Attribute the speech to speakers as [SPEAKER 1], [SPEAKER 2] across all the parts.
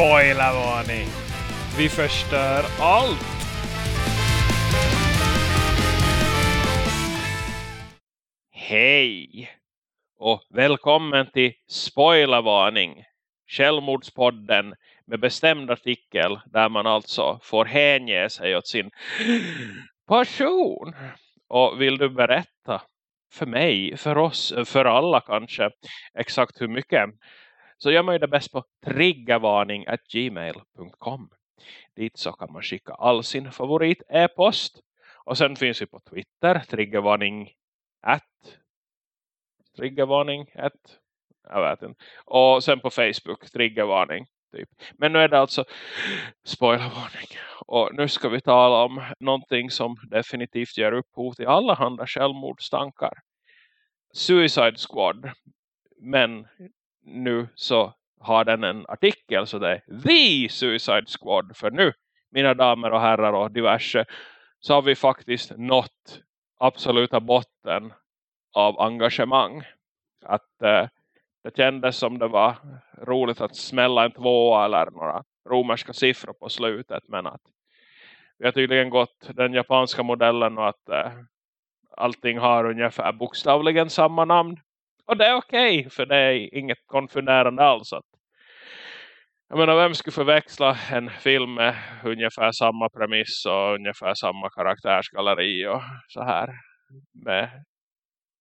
[SPEAKER 1] Spoilervarning! Vi förstör allt! Hej! Och välkommen till Spoilervarning! Självmordspodden med bestämd artikel där man alltså får hänge sig åt sin passion. Och vill du berätta för mig, för oss, för alla kanske exakt hur mycket så gör man ju det bäst på triggervarning.gmail.com. Dit så kan man skicka all sin favorit e-post. Och sen finns vi på Twitter, triggervarning at triggervarning at jag vet inte. Och sen på Facebook, triggervarning. Typ. Men nu är det alltså spoilervarning. Och nu ska vi tala om någonting som definitivt ger upphov till alla handla självmordstankar. Suicide Squad. Men nu så har den en artikel så det är The Suicide Squad. För nu, mina damer och herrar och diverse, så har vi faktiskt nått absoluta botten av engagemang. Att eh, det kändes som det var roligt att smälla en tvåa eller några romerska siffror på slutet. Men att vi har tydligen gått den japanska modellen och att eh, allting har ungefär bokstavligen samma namn. Och det är okej, okay, för det är inget konfunderande alls. Att, jag menar, vem skulle förväxla en film med ungefär samma premiss och ungefär samma karaktärsgalleri och så här. Med,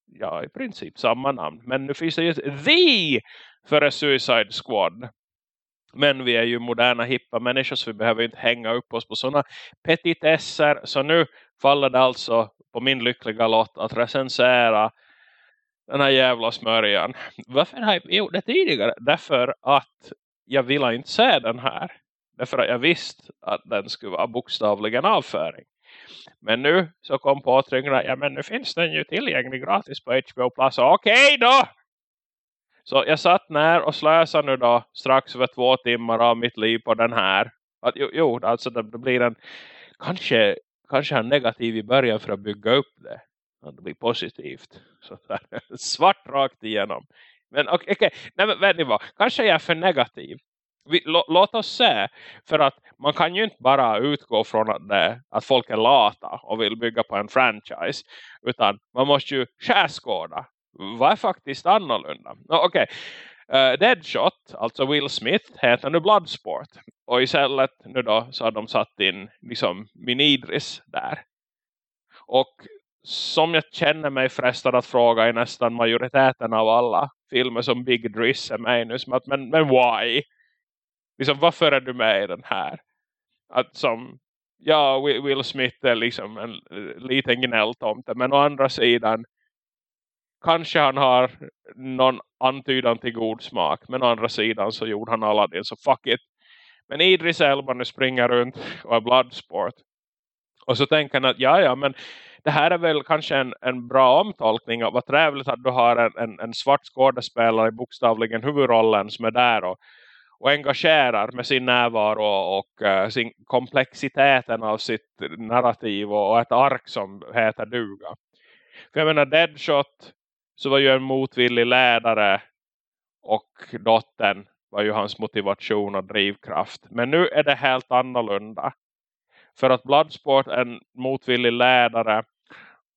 [SPEAKER 1] ja, i princip samma namn. Men nu finns det ju THE för Suicide Squad. Men vi är ju moderna, hippa människor så vi behöver inte hänga upp oss på sådana petitesser. Så nu faller det alltså på min lyckliga lott att recensera den här jävla smörjan. Varför har jag gjort det tidigare? Därför att jag ville inte se den här. Därför att jag visste att den skulle vara bokstavligen avföring. Men nu så kom påtryckningarna, ja men nu finns den ju tillgänglig gratis på HBO Plus. Okej då! Så jag satt ner och slösade nu då strax över två timmar av mitt liv på den här. Att, jo, jo, alltså det blir en kanske, kanske en negativ i början för att bygga upp det att det blir positivt. Så där, svart rakt igenom. Men okej, okay, nej men vet ni vad? Kanske jag är för negativ. Vi, lo, låt oss se. För att man kan ju inte bara utgå från att, det, att folk är lata och vill bygga på en franchise. Utan man måste ju skärskåda. Vad är faktiskt annorlunda? Okej. Okay. Uh, Deadshot, alltså Will Smith, heter nu Bloodsport. Och istället nu då så har de satt in liksom Minidris där. Och som jag känner mig frestad att fråga i nästan majoriteten av alla filmer som Big Driss är med i nu. Som att, men, men why? Liksom, varför är du med i den här? Att som, ja, Will Smith är liksom en liten gnälltomte. Men å andra sidan, kanske han har någon antydan till god smak. Men å andra sidan så gjorde han Aladdin, så fuck it. Men Idris Elba nu springer runt och är Bloodsport. Och så tänker han att ja, ja, men det här är väl kanske en, en bra omtolkning av vad trevligt att du har en, en, en svart skådespelare i bokstavligen huvudrollen som är där och, och engagerar med sin närvaro och, och uh, sin komplexiteten av sitt narrativ och, och, ett ark som heter duga. För jag menar Deadshot så var ju en motvillig ledare och dottern var ju hans motivation och drivkraft. Men nu är det helt annorlunda. För att Bloodsport är en motvillig ledare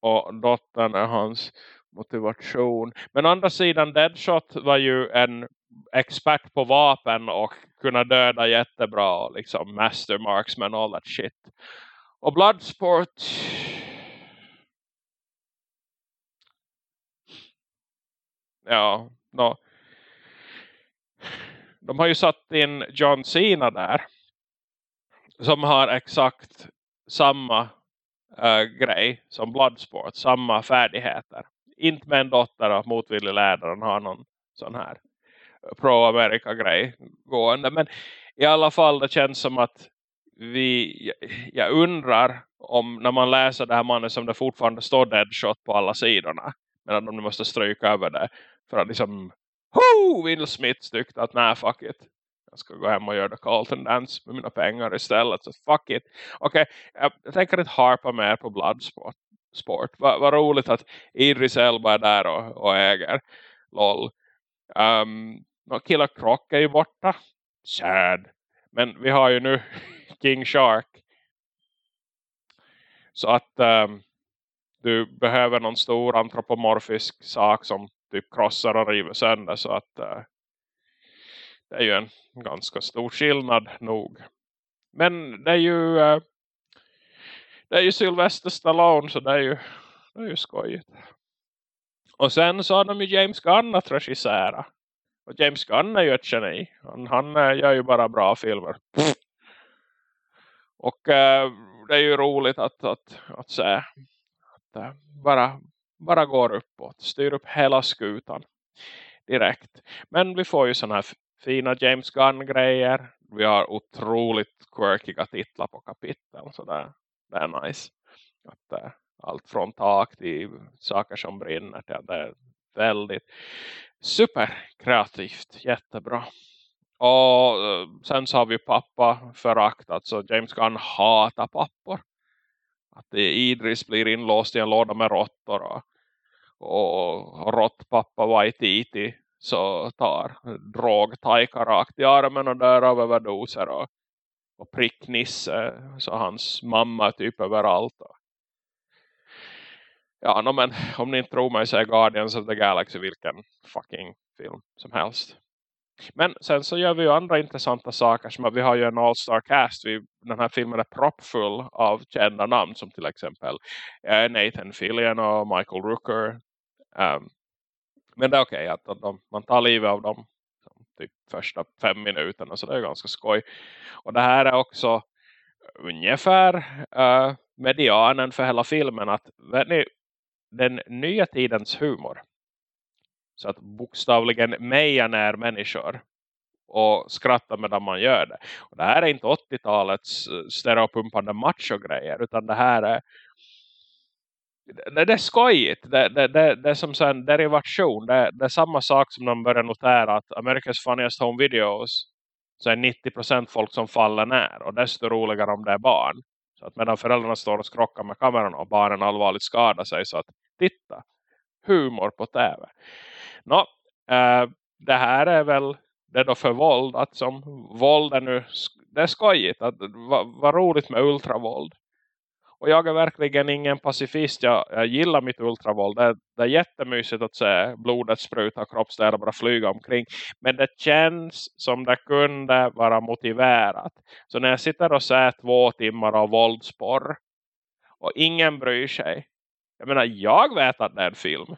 [SPEAKER 1] och dottern är hans motivation. Men å andra sidan Deadshot var ju en expert på vapen och kunna döda jättebra. Liksom master marksman och all that shit. Och Bloodsport... Ja, no. de har ju satt in John Cena där som har exakt samma äh, grej som Bloodsport. Samma färdigheter. Inte med en dotter av motvillig läraren har någon sån här pro-America-grej gående. Men i alla fall det känns som att vi, jag undrar om när man läser det här mannen som det fortfarande står deadshot på alla sidorna. Men de måste stryka över det. För att liksom, ho, Will Smith tyckte att nej fuck it jag ska gå hem och göra Carlton Dance med mina pengar istället. Så fuck it. Okej, okay, jag, tänker inte harpa mer på Bloodsport. Sport. Vad va roligt att Idris Elba är där och, och äger. Lol. Ehm, um, Killa Croc är ju borta. Sad. Men vi har ju nu King Shark. Så att um, du behöver någon stor antropomorfisk sak som typ krossar och river sönder. Så att uh, det är ju en ganska stor skillnad nog. Men det är ju eh, det är ju Sylvester Stallone så det är ju, det är ju skojigt. Och sen så har de ju James Gunn att regissera. Och James Gunn är ju ett geni. Han, han eh, gör ju bara bra filmer. Och äh, det är ju roligt att, att, att se. Att äh, bara, bara går uppåt. Styr upp hela skutan. Direkt. Men vi får ju sådana här fina James Gunn-grejer. Vi har otroligt quirkiga titlar på kapitel. Så det, det är nice. Att, äh, allt från tak till saker som brinner. Till det är väldigt superkreativt. Jättebra. Och eh, sen så har vi pappa föraktat. Så James Gunn hatar pappor. Att Idris blir inlåst i en låda med råttor. Och, och råttpappa Waititi så tar drog Taika rakt i armen och dör av överdoser. Och, och pricknisse så hans mamma är typ överallt. Ja, no, men om ni inte tror mig så är Guardians of the Galaxy vilken fucking film som helst. Men sen så gör vi ju andra intressanta saker som att vi har ju en all-star cast. Vi, den här filmen är proppfull av kända namn som till exempel eh, Nathan Fillion och Michael Rooker. Um, men det är okej okay att, att de, man tar livet av dem liksom, typ första fem minuterna så det är ganska skoj. Och det här är också ungefär uh, medianen för hela filmen att vet ni, den nya tidens humor. Så att bokstavligen meja när människor och skratta medan man gör det. Och det här är inte 80-talets eh, stereopumpande macho-grejer utan det här är det, det är skojigt. Det, det, det, det är som en derivation. Det, det är samma sak som de börjar notera att America's Funniest Home Videos så är 90% folk som faller ner. Och desto roligare om det är barn. Så att medan föräldrarna står och skrockar med kameran och barnen allvarligt skadar sig så att titta, humor på tv. Nå, äh, det här är väl det då för våld att som våld är nu, det är skojigt att vad va roligt med ultravåld. Och jag är verkligen ingen pacifist. Jag, jag gillar mitt ultravåld. Det, det är jättemysigt att se blodet spruta och kroppsdelar bara flyga omkring. Men det känns som det kunde vara motiverat. Så när jag sitter och ser två timmar av våldsporr. Och ingen bryr sig. Jag menar, jag vet att det är en film.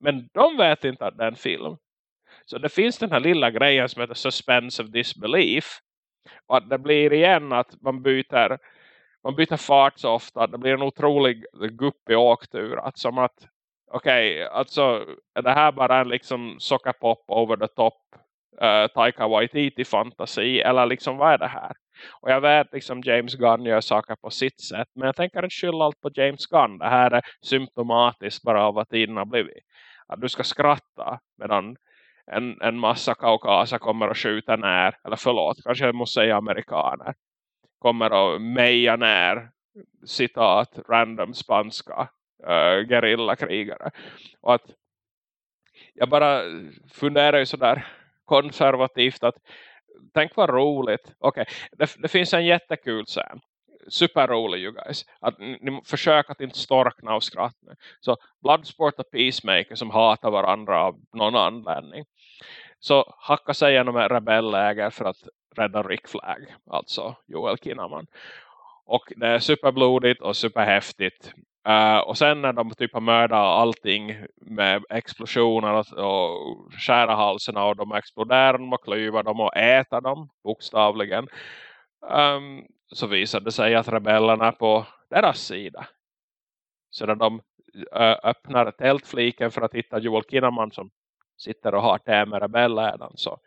[SPEAKER 1] Men de vet inte att det är en film. Så det finns den här lilla grejen som heter suspense of disbelief. Och att det blir igen att man byter man byter fart så ofta. Det blir en otrolig guppig åktur. Att som att, okej, okay, alltså är det här bara en liksom sockerpop over the top uh, Taika Waititi fantasi? Eller liksom vad är det här? Och jag vet liksom James Gunn gör saker på sitt sätt. Men jag tänker inte skylla allt på James Gunn. Det här är symptomatiskt bara av vad tiden har blivit. Att du ska skratta medan en, en massa kaukasa kommer att skjuta ner. Eller förlåt, kanske jag måste säga amerikaner kommer att meja ner citat random spanska uh, gerillakrigare. Och att jag bara funderar ju sådär konservativt att tänk vad roligt. Okej, okay. det, det, finns en jättekul scen. Superrolig you guys. Att ni försöker att inte storkna av skratt. Så Bloodsport och Peacemaker som hatar varandra av någon anledning. Så hacka sig igenom en rebelläger för att rädda Rick Flag. Alltså Joel Kinnaman. Och det är superblodigt och superhäftigt. Uh, och sen när de typ har mördat allting med explosioner och, och skära halsarna och de exploderar dem och klyver dem och äter dem bokstavligen. Um, så visar det sig att rebellerna på deras sida. Så när de uh, öppnar tältfliken för att hitta Joel Kinnaman som sitter och har te med rebellerna så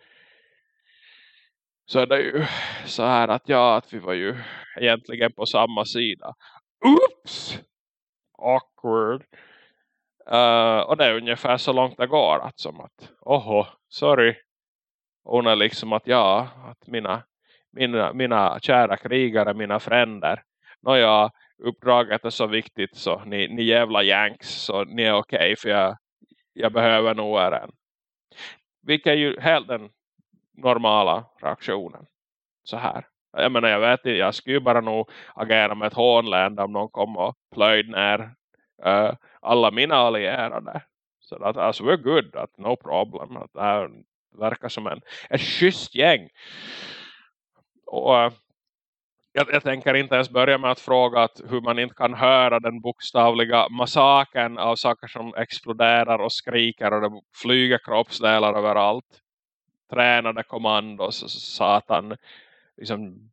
[SPEAKER 1] så är det ju så här att ja, att vi var ju egentligen på samma sida. Oops! Awkward. Uh, och det är ungefär så långt det går. Att som att, oho, sorry. Hon är liksom att ja, att mina, mina, mina kära krigare, mina fränder. Nåja, uppdraget är så viktigt så ni, ni jävla yanks så ni är okej okay, för jag, jag behöver nog er än. Vilket är ju helt den normala reaktionen. så här. Jag menar jag vet jag skulle ju bara nog agera med ett hånlända om någon kom och plöjde ner uh, alla mina allierade. Så att alltså we're good, att no problem. Att det här verkar som en, ett schysst gäng. Och uh, jag, jag, tänker inte ens börja med att fråga att hur man inte kan höra den bokstavliga massaken av saker som exploderar och skriker och det flyger kroppsdelar överallt. Tränade kommandos, och satan, liksom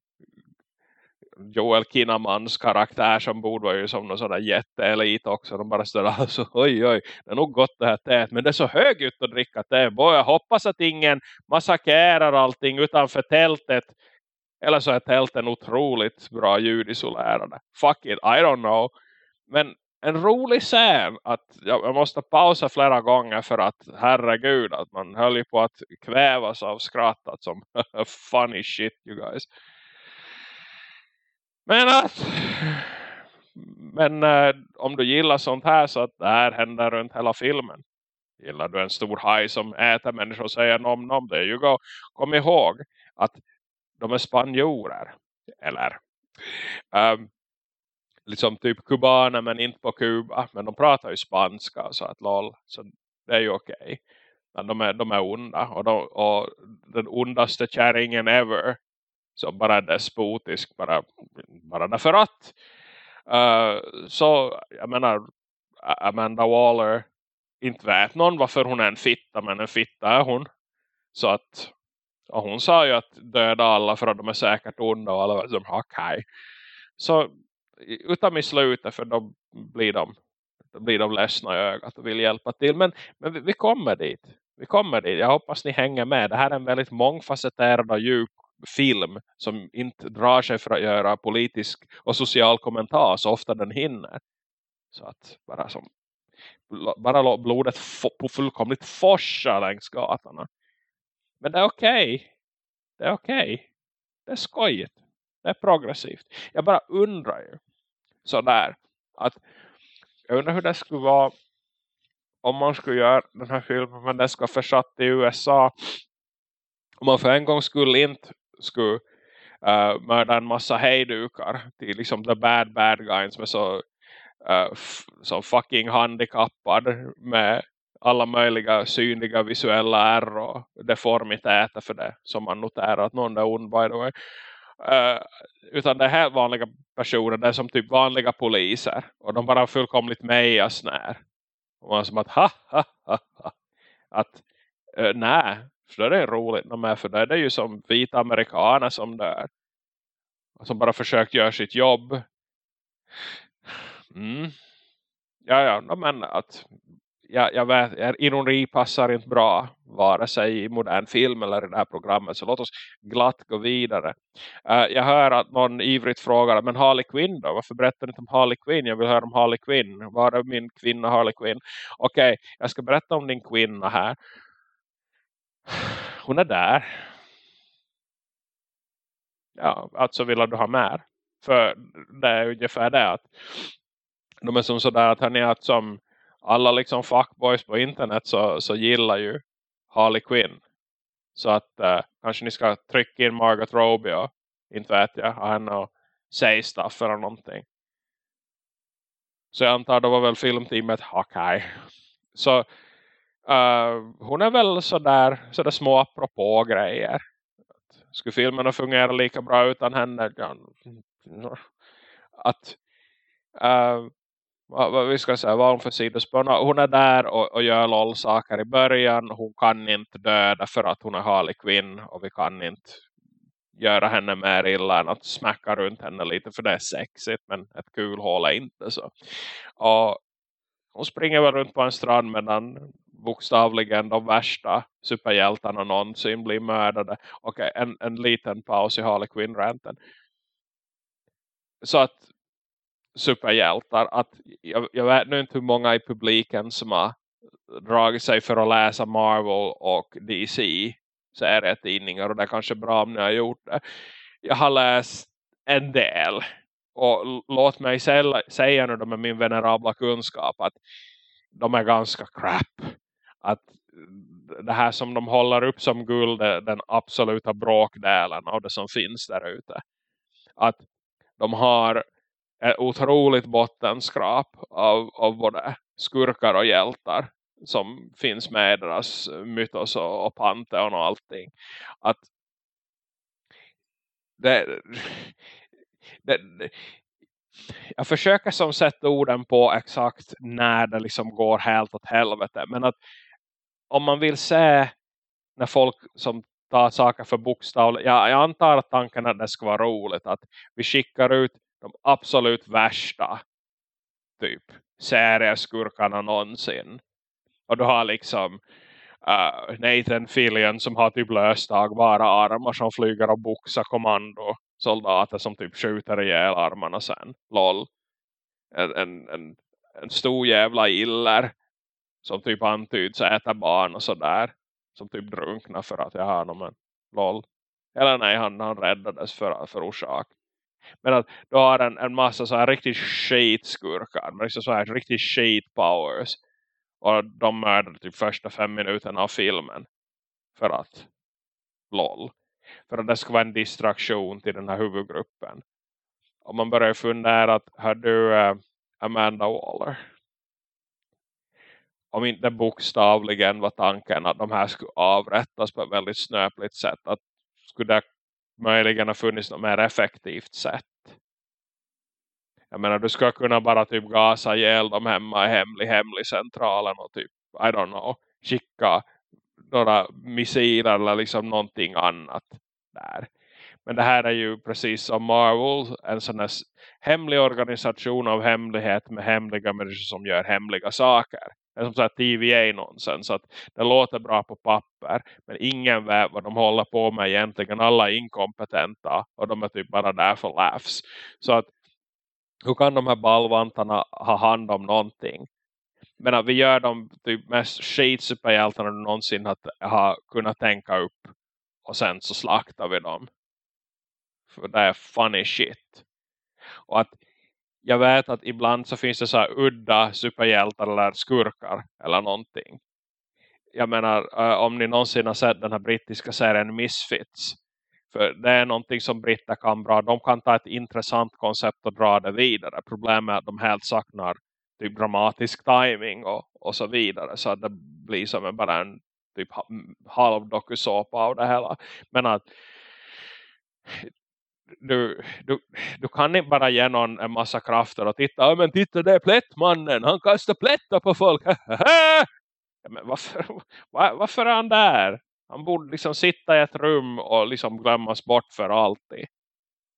[SPEAKER 1] Joel Kinnamans karaktär som borde vara ju som någon sån där jätteelit också. De bara står alltså, oj oj, det är nog gott det här teet. Men det är så högt att dricka te. Boy, jag hoppas att ingen massakrerar allting utanför tältet eller så är tälten otroligt bra ljudisolerade. Fuck it, I don't know. Men en rolig scen att jag måste pausa flera gånger för att herregud att man höll ju på att kvävas av skrattat som funny shit you guys. Men att men äh, om du gillar sånt här så att det här händer runt hela filmen. Gillar du en stor haj som äter människor och säger nom nom det ju go. Kom ihåg att de är spanjorer. Eller um, liksom typ kubaner men inte på Kuba. Men de pratar ju spanska så att lol. Så det är ju okej. Okay. Men de är, de är onda. Och, de, och den ondaste kärringen ever. Så bara despotisk. Bara, bara därför att. Uh, så jag menar. Amanda Waller. Inte vet någon varför hon är en fitta. Men en fitta är hon. Så att och hon sa ju att döda alla för att de är säkert onda och alla var som okej. Så utan i slutet för då blir de då blir de ledsna i ögat och vill hjälpa till. Men, men vi, vi, kommer dit. Vi kommer dit. Jag hoppas ni hänger med. Det här är en väldigt mångfacetterad och djup film som inte drar sig för att göra politisk och social kommentar så ofta den hinner. Så att bara som bara blodet på fullkomligt forsa längs gatorna. Men det är okej. Okay. Det är okej. Okay. Det är skojigt. Det är progressivt. Jag bara undrar ju. Sådär. Att jag undrar hur det skulle vara. Om man skulle göra den här filmen. Men den ska försatt i USA. Om man för en gång skulle inte. Skulle uh, mörda en massa hejdukar. Till liksom the bad bad guys. Som är så. Uh, så fucking handikappad. Med alla möjliga synliga visuella ärr och deformiteter för det som man noterar att någon är ond by the way. Uh, utan det är helt vanliga personer, det är som typ vanliga poliser och de bara fullkomligt mejas när. Och man är som att ha ha ha ha. Att uh, nej, för det är roligt med för det är det ju som vita amerikaner som dör. Som bara försökt göra sitt jobb. Mm. Ja, ja, men att jag, jag vet, ironi passar inte bra vare sig i modern film eller i det här programmet. Så låt oss glatt gå vidare. Uh, jag hör att någon ivrigt frågar, men Harley Quinn då? Varför berättar du inte om Harley Quinn? Jag vill höra om Harley Quinn. Var är min kvinna Harley Quinn? Okej, okay, jag ska berätta om din kvinna här. Hon är där. Ja, alltså vill du ha mer? För det är ungefär det att de är som sådär att han är att som alla liksom fuckboys på internet så, så gillar ju Harley Quinn. Så att uh, kanske ni ska trycka in Margot Robbie och inte vet jag, ha henne och säga stuff eller någonting. Så jag antar det var väl filmteamet okej. Så uh, hon är väl sådär, sådär små apropå grejer. Skulle filmerna fungera lika bra utan henne? Ja, att uh, vi ska säga, vad hon för sidospår. Hon är där och, och gör LOL-saker i början. Hon kan inte döda för att hon är Harley Quinn. Och vi kan inte göra henne mer illa än att smacka runt henne lite. För det är sexigt men ett kul hål är inte så. Och hon springer väl runt på en strand medan bokstavligen de värsta superhjältarna någonsin blir mördade. Okej, okay, en, en liten paus i Harley Quinn-ränten. Så att superhjältar att jag, jag vet nu inte hur många i publiken som har dragit sig för att läsa Marvel och DC serietidningar och det är kanske bra om ni har gjort det. Jag har läst en del och låt mig säga nu med min venerabla kunskap att de är ganska crap. Att det här som de håller upp som guld är den absoluta bråkdelen av det som finns där ute. Att de har ett otroligt bottenskrap av, av både skurkar och hjältar som finns med i deras mytos och, och panteon och allting. Att det, det, det, jag försöker som sätta orden på exakt när det liksom går helt åt helvete. Men att om man vill se när folk som tar saker för bokstavligt. Ja, jag antar att tanken att det ska vara roligt. Att vi skickar ut de absolut värsta typ serieskurkarna någonsin. Och du har liksom uh, Nathan Fillion som har typ löstagbara armar som flyger och boxar kommando soldater som typ skjuter ihjäl armarna sen. Lol. En, en, en, en stor jävla iller som typ antyds äta barn och sådär. Som typ drunknar för att jag har honom. lol. Eller nej, han, han räddades för, för orsak. Men att du har en, en massa så här riktigt skitskurkar. Men liksom så här riktigt shit powers. Och de mördar typ första fem minuterna av filmen. För att, lol. För att det ska vara en distraktion till den här huvudgruppen. Och man börjar fundera att, hör du uh, Amanda Waller? Om inte bokstavligen var tanken att de här skulle avrättas på ett väldigt snöpligt sätt. Att skulle det möjligen har funnits något mer effektivt sätt. Jag menar, du ska kunna bara typ gasa ihjäl dem hemma i hemlig, hemlig centralen och typ, I don't know, skicka några missiler eller liksom någonting annat där. Men det här är ju precis som Marvel, en sån här hemlig organisation av hemlighet med hemliga människor som gör hemliga saker. Det är som såhär TVA-nonsens. Att det låter bra på papper. Men ingen vet vad de håller på med egentligen. Alla är inkompetenta. Och de är typ bara där för laughs. Så att hur kan de här ballvantarna ha hand om någonting? Men att vi gör de typ mest skitsuperhjältarna du någonsin har, har kunnat tänka upp. Och sen så slaktar vi dem. För det är funny shit. Och att jag vet att ibland så finns det så här udda superhjältar eller skurkar eller någonting. Jag menar, eh, om ni någonsin har sett den här brittiska serien Misfits. För det är någonting som britter kan bra. De kan ta ett intressant koncept och dra det vidare. Problemet är att de helt saknar typ dramatisk timing och, och så vidare. Så att det blir som bara en typ halv dokusåpa av det hela. Men att du, du, du kan inte bara ge någon en massa krafter och titta, ja, men titta det är plättmannen, han kastar plättar på folk. ja, men varför, var, varför är han där? Han borde liksom sitta i ett rum och liksom glömmas bort för alltid.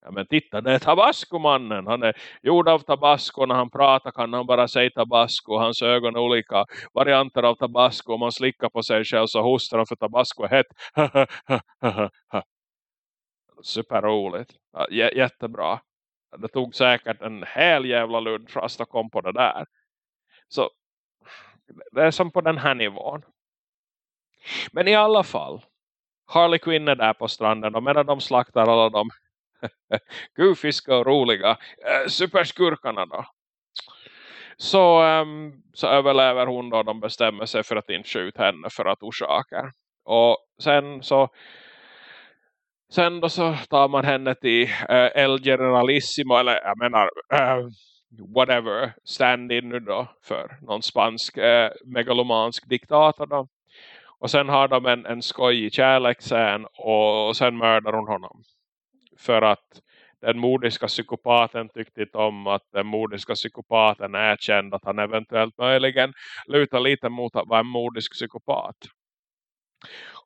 [SPEAKER 1] Ja men titta, det är Tabasco-mannen. Han är gjord av Tabasco. När han pratar kan han bara säga Tabasco. Hans ögon är olika varianter av Tabasco. Om man slickar på sig själv så hostar han för Tabasco är hett. Superroligt. J jättebra. Det tog säkert en hel jävla lunchrast att kom på det där. Så det är som på den här nivån. Men i alla fall. Harley Quinn är där på stranden. Och medan de slaktar alla de goofiska och roliga eh, superskurkarna då. Så, um, så överlever hon då. De bestämmer sig för att inte skjuta henne för att orsaka. Och sen så Sen då så tar man henne till uh, eh, El Generalissimo eller jag menar uh, whatever stand-in nu då för någon spansk uh, megalomansk diktator då. Och sen har de en, en skojig kärleksscen och, och sen mördar hon honom. För att den mordiska psykopaten tyckte inte om att den mordiska psykopaten är känd att han eventuellt möjligen lutar lite mot att vara en mordisk psykopat.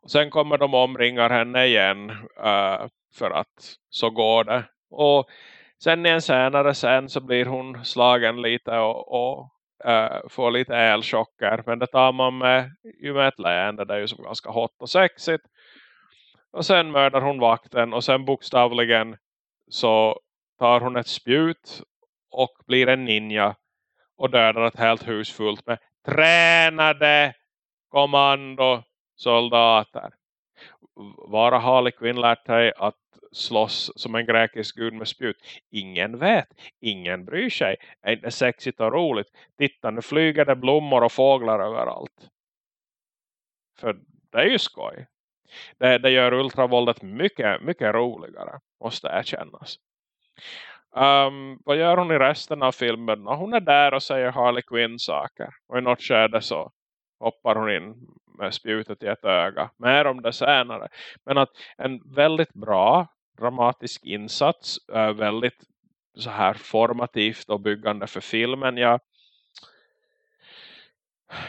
[SPEAKER 1] Och sen kommer de omringar henne igen uh, för att så går det. Och sen i en senare sen så blir hon slagen lite och, och uh, får lite elchocker. Men det tar man med, ju med ett leende. Det är ju som ganska hot och sexigt. Och sen mördar hon vakten och sen bokstavligen så tar hon ett spjut och blir en ninja och dödar ett helt hus fullt med tränade kommando soldater. Vara Harley Quinn lärt dig att slåss som en grekisk gud med spjut. Ingen vet. Ingen bryr sig. Är inte sexigt och roligt. Titta, nu flyger det blommor och fåglar överallt. För det är ju skoj. Det, det gör ultravåldet mycket, mycket roligare, måste erkännas. Um, vad gör hon i resten av filmen? Hon är där och säger Harley Quinn saker. Och i något skede så hoppar hon in med spjutet i ett öga. Mer om det senare. Men att en väldigt bra dramatisk insats. Väldigt så här formativt och byggande för filmen. Jag,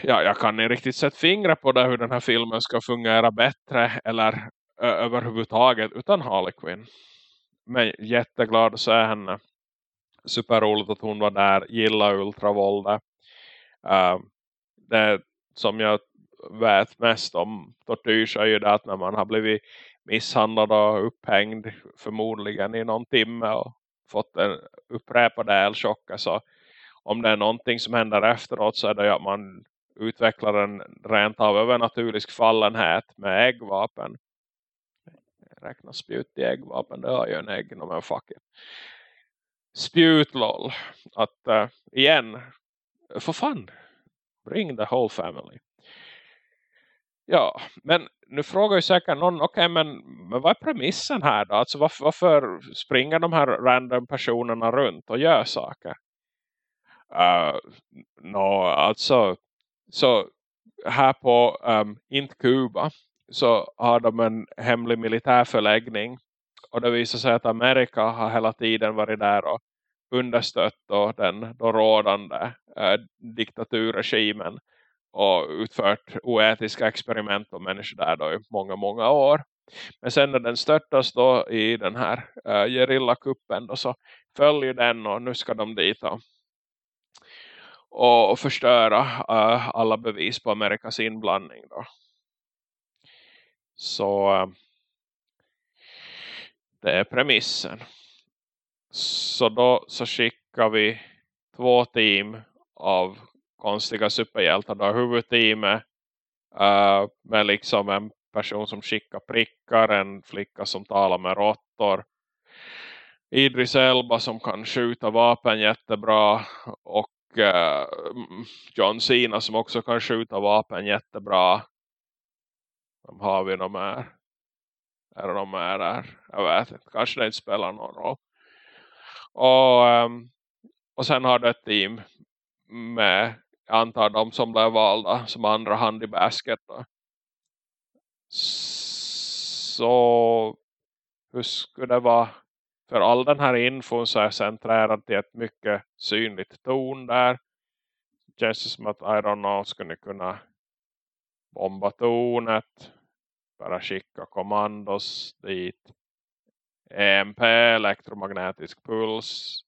[SPEAKER 1] ja, jag kan inte riktigt sätta fingrar på det hur den här filmen ska fungera bättre eller ö, överhuvudtaget utan Harley Quinn. Men jätteglad att se henne. Superroligt att hon var där. Gilla ultravåldet. Uh, det som jag vet mest om tortyr så är ju det att när man har blivit misshandlad och upphängd förmodligen i någon timme och fått en upprepad elchock så alltså, om det är någonting som händer efteråt så är det att man utvecklar en rent av övernaturlig fallenhet med äggvapen. Räkna spjut i äggvapen, det har ju en ägg men fuck it. Spjutlol. Att uh, igen, för fan, bring the whole family. Ja, men nu frågar ju säkert någon, okej okay, men, men vad är premissen här då? Alltså varför, varför springer de här random personerna runt och gör saker? Eh, uh, no, alltså så här på ehm, um, inte Kuba så har de en hemlig militärförläggning och det visar sig att Amerika har hela tiden varit där och understött då den då rådande uh, eh, diktaturregimen och utfört oetiska experiment på människor där då i många, många år. Men sen när den störtas då i den här eh, uh, gerillakuppen då så följer den och nu ska de dit och, och förstöra uh, alla bevis på Amerikas inblandning då. Så uh, det är premissen. Så då så skickar vi två team av konstiga superhjältar. Du har huvudteamet uh, med liksom en person som skickar prickar, en flicka som talar med råttor. Idris Elba som kan skjuta vapen jättebra och uh, John Cena som också kan skjuta vapen jättebra. Vem har vi de här är de här där? Jag vet inte, kanske det inte spelar någon roll. Och, um, och sen har du ett team med jag antar de som blev valda som andra hand i basket. Då. Så hur skulle det vara för all den här infon så är centrerad till ett mycket synligt ton där. Det känns som att, I don't know, skulle kunna bomba tornet. Bara skicka kommandos dit. EMP, elektromagnetisk puls.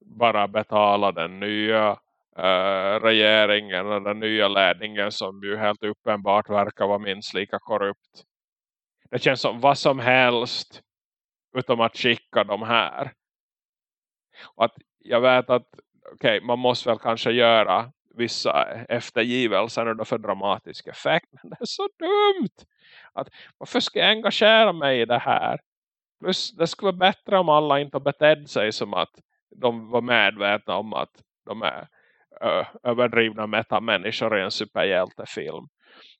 [SPEAKER 1] Bara betala den nya Äh, regeringen och den nya ledningen som ju helt uppenbart verkar vara minst lika korrupt. Det känns som vad som helst utom att skicka de här. Och att jag vet att okay, man måste väl kanske göra vissa eftergivelser för dramatisk effekt. Men det är så dumt. Att, varför ska jag engagera mig i det här? Plus det skulle vara bättre om alla inte betedde sig som att de var medvetna om att de är överdrivna metamänniskor i en superhjältefilm.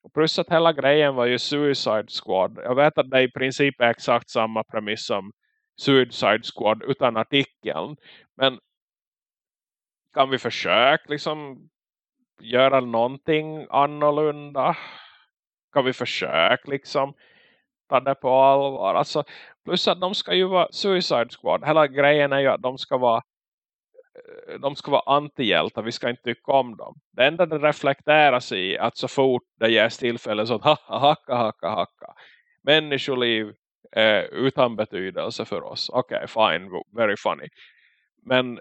[SPEAKER 1] Och plus att hela grejen var ju Suicide Squad. Jag vet att det i princip är exakt samma premiss som Suicide Squad utan artikeln. Men kan vi försöka liksom göra någonting annorlunda? Kan vi försöka liksom ta det på allvar? Alltså, plus att de ska ju vara Suicide Squad. Hela grejen är ju att de ska vara Eh, de ska vara antihjältar, vi ska inte tycka om dem. Det enda det reflekteras i att så fort det ges tillfälle så att hacka, hacka, hacka, hacka. Människoliv eh, utan betydelse för oss. Okej, okay, fine, very funny. Men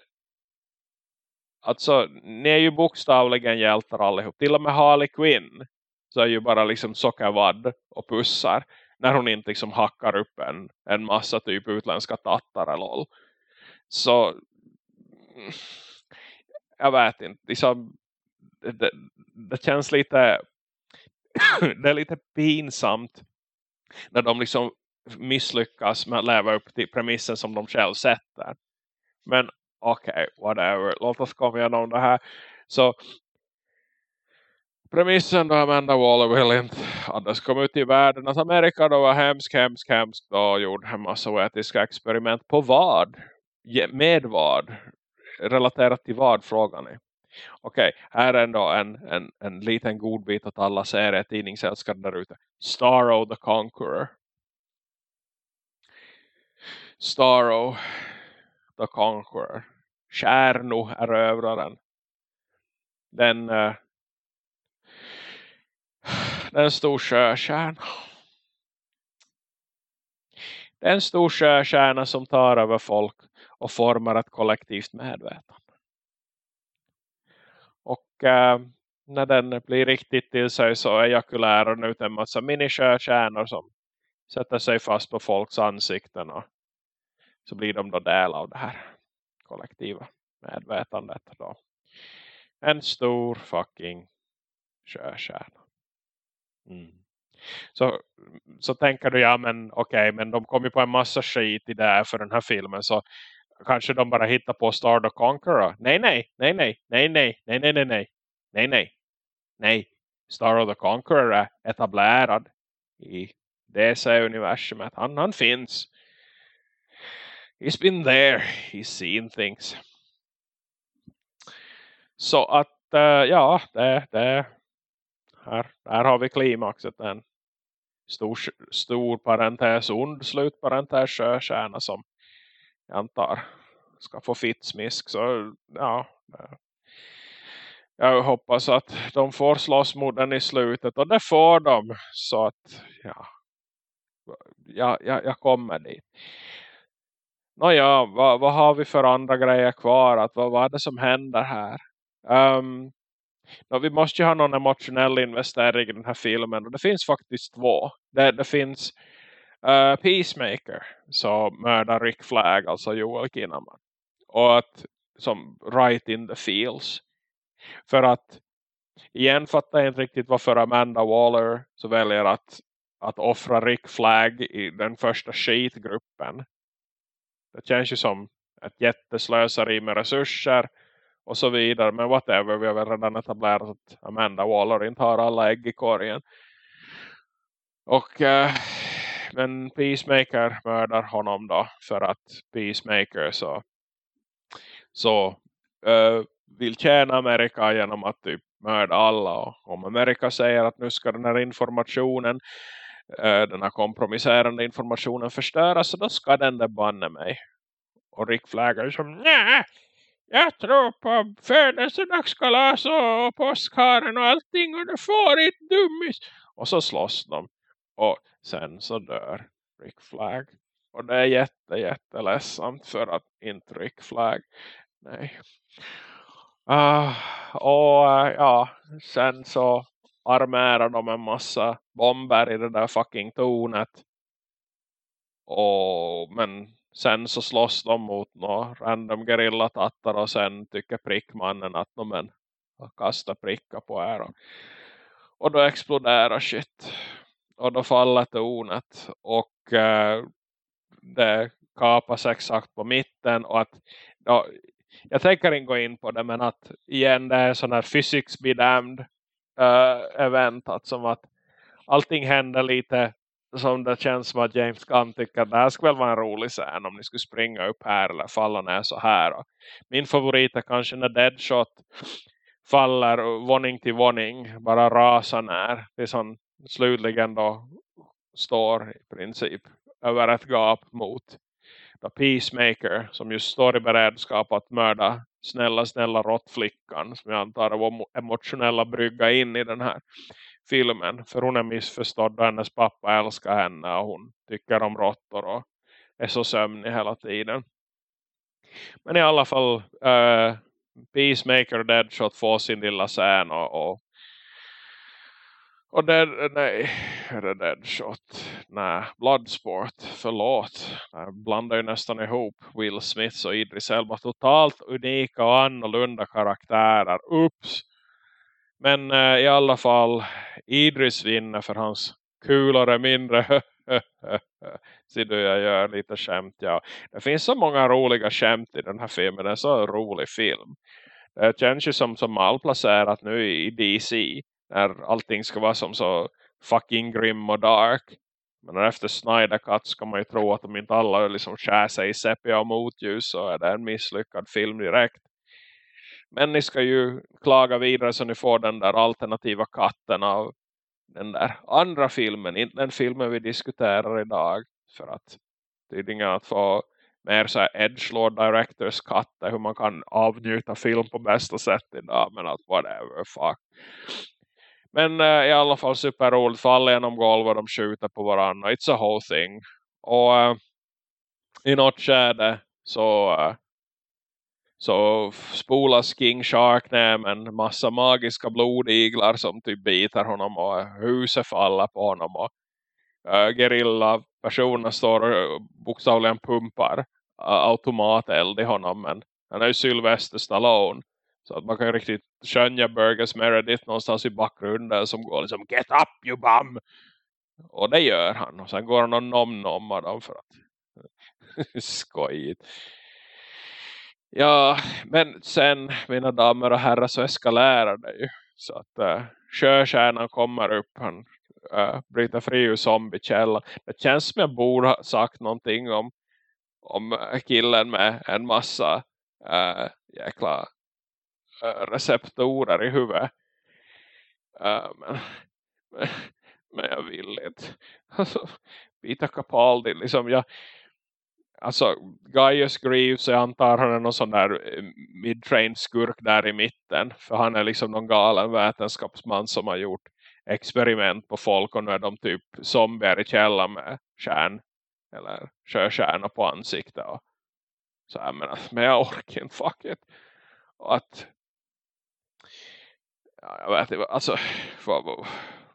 [SPEAKER 1] alltså, ni är ju bokstavligen hjältar allihop. Till och med Harley Quinn så är ju bara liksom sockervadd och pussar. När hon inte liksom hackar upp en, en massa typ utländska tattar eller lol. Så jag vet inte. Liksom, det, det känns lite det är lite pinsamt när de liksom misslyckas med att leva upp till premissen som de själv sätter. Men okej, okay, whatever. Låt oss komma igenom det här. Så premissen då Amanda Waller vill inte att det ska ut i världen att Amerika då var hemsk, hemskt, hemskt och gjorde en massa etiska experiment på vad? Med vad? Relaterat till vad frågan är. Okej, okay, här är ändå en, en, en liten godbit att alla serietidningsälskare där ute. Starro the Conqueror. Starro the Conqueror. Kärno är övraren. Den uh, den stor sjökärna. Det är en stor sjökärna som tar över folk och formar ett kollektivt medvetande. Och äh, när den blir riktigt till sig så ejakulärar den ut en massa minikörkärnor som sätter sig fast på folks ansikten och så blir de då del av det här kollektiva medvetandet då. En stor fucking körkärna. Mm. Så, så tänker du, ja men okej, okay, men de kom ju på en massa skit i det här för den här filmen. Så kanske de bara hittar på Start och Conqueror. Nej, nej, nej, nej, nej, nej, nej, nej, nej, nej, nej, nej, nej. Star of the Conqueror är etablerad i DC-universumet. Han, han finns. He's been there. He's seen things. Så att, uh, ja, det, det, här, där har vi klimaxet. En stor, stor parentes, ond slutparentes sjökärna som jag antar ska få fittsmisk. Så ja, jag hoppas att de får slåss mot den i slutet. Och det får de. Så att ja, jag, jag, jag kommer dit. Nåja, vad, vad har vi för andra grejer kvar? Att, vad, vad är det som händer här? Ehm, um, då, vi måste ju ha någon emotionell investering i den här filmen. Och det finns faktiskt två. Det, det finns uh, Peacemaker så mördar Rick Flag, alltså Joel Kinnaman. Och att, som right in the feels. För att igen fattar jag inte riktigt varför Amanda Waller så väljer att, att offra Rick Flag i den första skitgruppen. Det känns ju som ett jätteslöseri med resurser och så vidare. Men whatever, vi har väl redan etablerat att Amanda Waller inte har alla ägg i korgen. Och eh, men Peacemaker mördar honom då för att Peacemaker så, så uh, vill tjäna Amerika genom att typ mörda alla. Och om Amerika säger att nu ska den här informationen uh, den här kompromisserande informationen förstöras så då ska den där banne mig. Och Rick Flagger som, nej, jag tror på födelsedagskalas och påskharen och allting och du får ett dummis. Och så slåss de. Och sen så dör Rick Flag. Och det är jätte, jätteledsamt för att inte Rick Flag. Nej. Uh, och uh, ja, sen så armerar de en massa bomber i det där fucking tornet. Och, men sen så slåss de mot några random gerillatattar och sen tycker prickmannen att de men kastar prickar på er och, och då exploderar shit och då faller tornet och eh, det kapas exakt på mitten och att då, jag tänker inte gå in på det men att igen det är sån här physics be damned uh, event att som att allting händer lite som det känns som att James Gunn tycker att det här skulle vara en rolig scen om ni skulle springa upp här eller falla ner så här. Och min favorit är kanske när Deadshot faller våning till våning, bara rasar ner. Det som slutligen då står i princip över ett gap mot The Peacemaker som just står i beredskap att mörda snälla, snälla råttflickan som jag antar var emotionella brygga in i den här filmen. För hon är missförstådd och hennes pappa älskar henne och hon tycker om råttor och är så sömnig hela tiden. Men i alla fall uh, Peacemaker och Deadshot får sin lilla scen och, och och Dead, nej, Redemption, Deadshot? Nej, Bloodsport, förlåt. Jag blandar ju nästan ihop Will Smith och Idris Elba. Totalt unika och annorlunda karaktärer. Ups! Men eh, i alla fall Idris vinner för hans kulare mindre. Ser du, jag gör lite skämt. Ja. Det finns så många roliga skämt i den här filmen. Det är en så rolig film. Det känns ju som, som malplacerat nu i DC när allting ska vara som så fucking grim och dark. Men efter Snyder Cut ska man ju tro att om inte alla liksom skär sig i sepia och motljus så är det en misslyckad film direkt. Men ni ska ju klaga vidare så ni får den där alternativa katten av den där andra filmen. Inte den filmen vi diskuterar idag. För att tydligen att få mer så här edgelord directors katter hur man kan avnjuta film på bästa sätt idag. Men att whatever, fuck. Men uh, i alla fall superroligt för alla genom golvet de skjuter på varandra. It's a whole thing. Och uh, i något skede så uh, så spolas King Shark ner med en massa magiska blodiglar som typ biter honom och huset faller på honom och uh, gerilla personer står och bokstavligen pumpar uh, automateld i honom men han är ju Sylvester Stallone så att man kan ju riktigt skönja Burgers Meredith någonstans i bakgrunden som går liksom Get up you bum! Och det gör han. Och sen går han och nom-nommar dem för att skojigt. Ja, men sen mina damer och herrar så eskalerar det ju. Så att eh, uh, körkärnan kommer upp. Han uh, bryter fri ur zombiekällan. Det känns som jag borde ha sagt någonting om, om killen med en massa uh, jäkla receptorer i huvudet. Uh, men, men, men jag vill inte. Alltså, Peter Capaldi, liksom jag, alltså Gaius Greaves jag antar han är någon sån där eh, mid skurk där i mitten för han är liksom någon galen vetenskapsman som har gjort experiment på folk och nu är de typ zombier i källan med kärn eller körkärna på ansiktet och så här, men, men jag orkar inte, fuck it och att jag vet inte, alltså vad,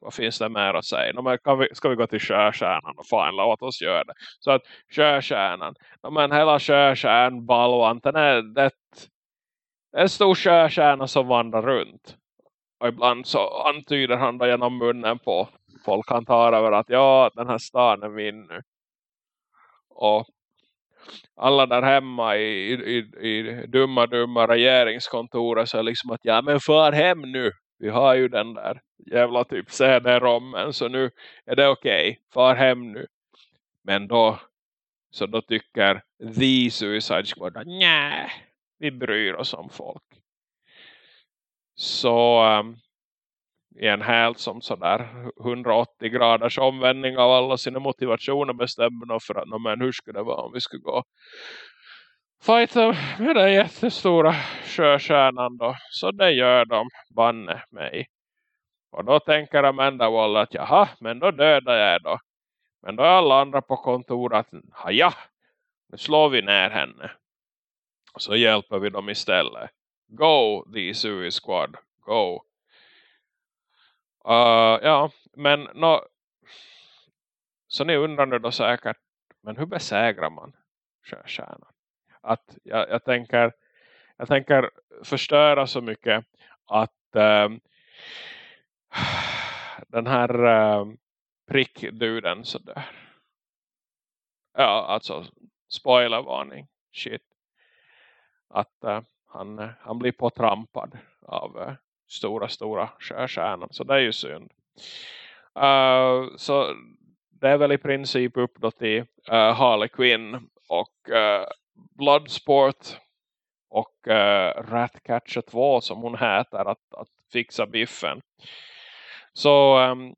[SPEAKER 1] vad finns det mer att säga? No, men kan vi, ska vi gå till körkärnan och fan låt oss göra det. Så att körkärnan, no, men hela körkärnbalvanten är det, en stor körkärna som vandrar runt. Och ibland så antyder han då genom munnen på folk han tar över att ja, den här stan är min nu. Och alla där hemma i, i, i dumma dumma regeringskontoret så är liksom att ja men far hem nu vi har ju den där jävla typ CD-rommen så nu är det okej, okay. far hem nu. Men då så då tycker The Suicide Squad nej, vi bryr oss om folk. Så um, i en helt som sådär 180 graders omvändning av alla sina motivationer bestämmer för att men hur skulle det vara om vi skulle gå fighta med den jättestora sjökärnan då. Så det gör de banne mig. Och då tänker Amanda Wall att jaha, men då dödar jag då. Men då är alla andra på kontoret att ja, nu slår vi ner henne. Och så hjälper vi dem istället. Go, the Suicide Squad. Go. Uh, ja, men no, så ni undrar då säkert, men hur besegrar man sjöstjärnan? att jag, jag, tänker jag tänker förstöra så mycket att uh, den här uh, prickduden så dör. Ja, alltså spoilervarning. Shit. Att uh, han, han blir påtrampad av äh, stora, stora stjärnan. Så det är ju synd. Uh, så det är väl i princip upp då till uh, eh, Harley Quinn och uh, Bloodsport och uh, Ratcatcher 2 som hon heter att, att fixa biffen. Så um,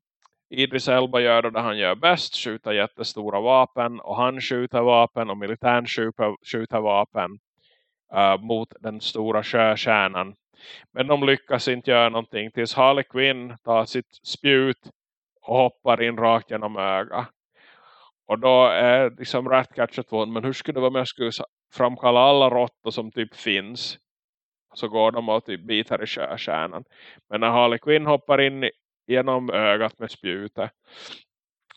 [SPEAKER 1] Idris Elba gör det han gör bäst, skjuta jättestora vapen och han skjuter vapen och militären skjuter, skjuter vapen uh, mot den stora sjökärnan. Men de lyckas inte göra någonting tills Harley Quinn tar sitt spjut och hoppar in rakt genom ögat. Och då är liksom Ratcatcher 2, men hur skulle det vara om jag skulle framkalla alla råttor som typ finns. Så går de och typ bitar i körkärnan. Men när Harley Quinn hoppar in genom ögat med spjutet.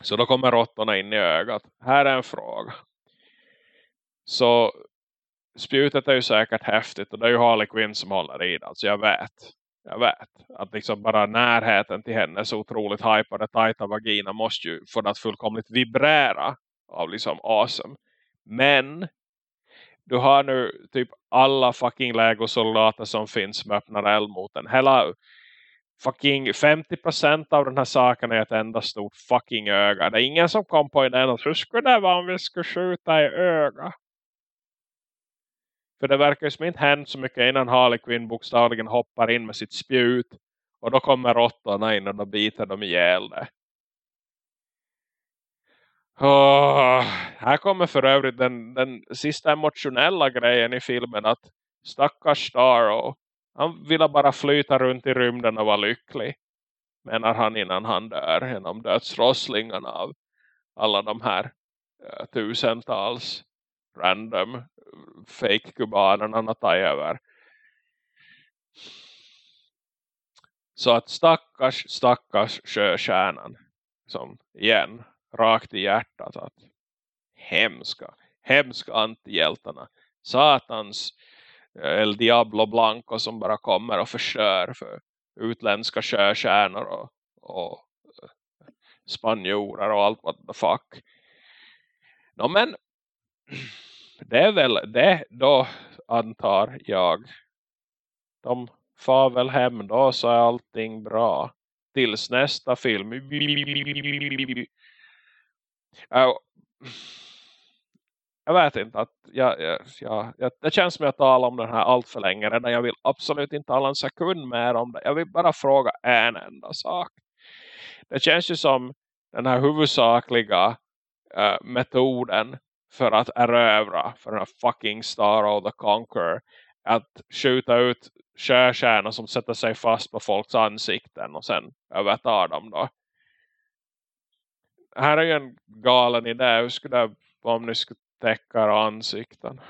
[SPEAKER 1] Så då kommer råttorna in i ögat. Här är en fråga. Så spjutet är ju säkert häftigt. Och det är ju Harley Quinn som håller i det. Alltså jag vet. Jag vet. Att liksom bara närheten till henne så otroligt hypade tajta vagina måste ju få det att fullkomligt vibrera av liksom awesome. Men du har nu typ alla fucking Lego-soldater som finns som öppnar eld mot den. Hela fucking 50% av den här saken är ett enda stort fucking öga. Det är ingen som kom på idén att hur skulle det vara om vi skulle skjuta i öga? För det verkar ju som inte hänt så mycket innan Harley Quinn bokstavligen hoppar in med sitt spjut. Och då kommer råttorna in och då biter de ihjäl det. Oh, här kommer för övrigt den, den sista emotionella grejen i filmen att stackars Starro han ville bara flyta runt i rymden och vara lycklig. Menar han innan han dör genom dödsrosslingarna av alla de här eh, tusentals random fake kubanerna ta över. Så att stackars, stackars sjökärnan som igen, rakt i hjärtat att hemska, hemska antihjältarna. Satans eh, El Diablo Blanco som bara kommer och förstör för utländska sjökärnor och, och eh, spanjorer och allt what the fuck. No, men det är väl det då antar jag. De far väl hem då så är allting bra. Tills nästa film. Jag vet inte att jag, jag, jag, det känns som att jag talar om den här allt för länge redan. Jag vill absolut inte tala en sekund mer om det. Jag vill bara fråga en enda sak. Det känns ju som den här huvudsakliga uh, metoden för att erövra för den här fucking Star of the Conqueror att skjuta ut körkärnor som sätter sig fast på folks ansikten och sen övertar dem då. Här är ju en galen idé. Hur skulle det vara om ni skulle täcka ansikten?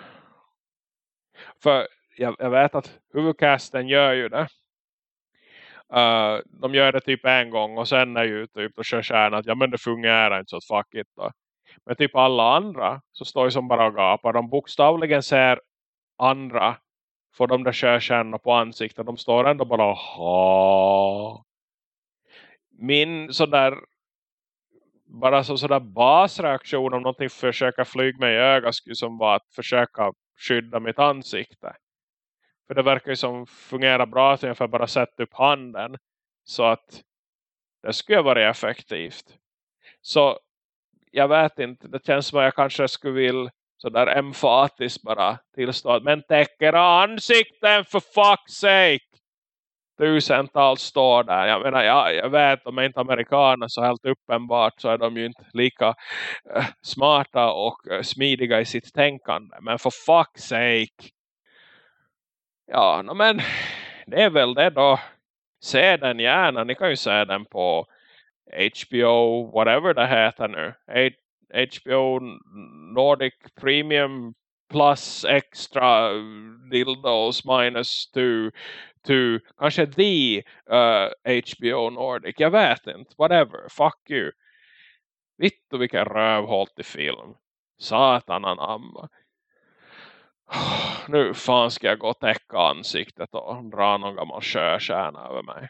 [SPEAKER 1] För jag, jag vet att huvudcasten gör ju det. Uh, de gör det typ en gång och sen är ju typ då kör kärnan att ja men det fungerar inte så att fuck it då. Men typ alla andra så står ju som bara och gapar. De bokstavligen ser andra får de där körkärnorna på ansiktet. De står ändå bara ha. Min sådär bara så sådär basreaktion om någonting försöker flyga mig i ögat skulle som vara att försöka skydda mitt ansikte. För det verkar ju som fungera bra att jag bara sätta upp handen så att det skulle vara effektivt. Så jag vet inte, det känns som att jag kanske skulle vilja sådär emfatiskt bara tillstå att men täcker ansikten för fuck's sake tusentals står där. Jag menar, jag, jag vet, om inte amerikaner så helt uppenbart så är de ju inte lika äh, smarta och äh, smidiga i sitt tänkande. Men för fuck's sake. Ja, no, men det är väl det då. Se den gärna. Ni kan ju se den på HBO, whatever det heter nu. HBO Nordic Premium plus extra uh, dildos minus two to kanske the uh, HBO Nordic. Jag vet inte. Whatever. Fuck you. Vittu vilken rövhåltig film. Satan anamma. Nu fan ska jag gå och täcka ansiktet och dra någon gammal sjökärna över mig.